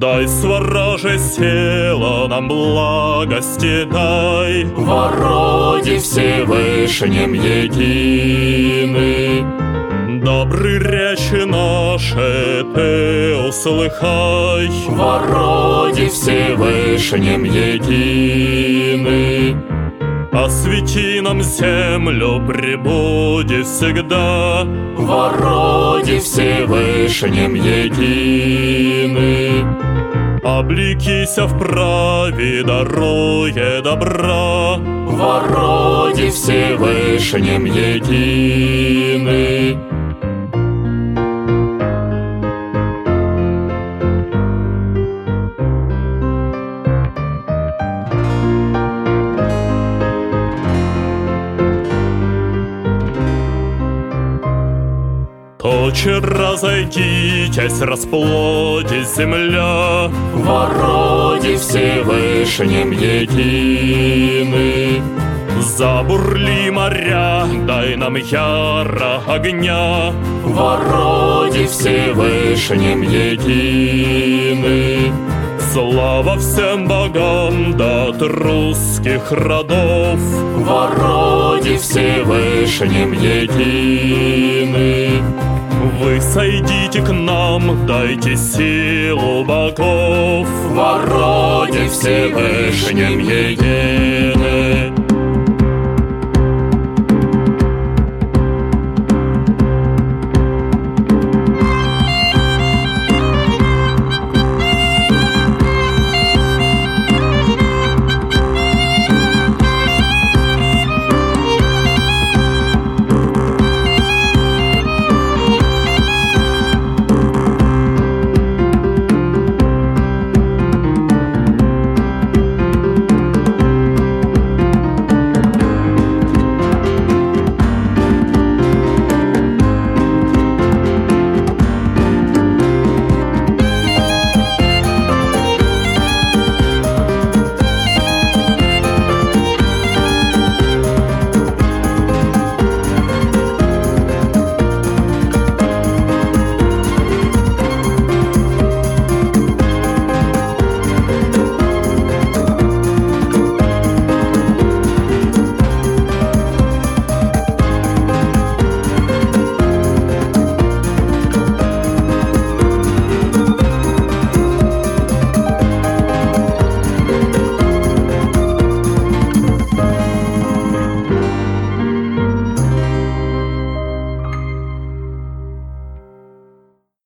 Дай свороже села нам благости дай, Во роде Всевышнем единый. Добры речи наши ты услыхай, Во роде Всевышнем единый. Освети нам землю, пребуди всегда, Во роде Всевышнем единый. Облекися в праве, даруя добра, Во роде Всевышнем единый. Тучи разойдитесь, расплодись земля, Во роде Всевышнем единый. Забурли моря, дай нам яро огня, Во роде Всевышнем единый. Слава всем богам да от русских родов, Во роде Всевышнем единый. Вы сойдите к нам, дайте силу богов, Во роде Всевышнем единый.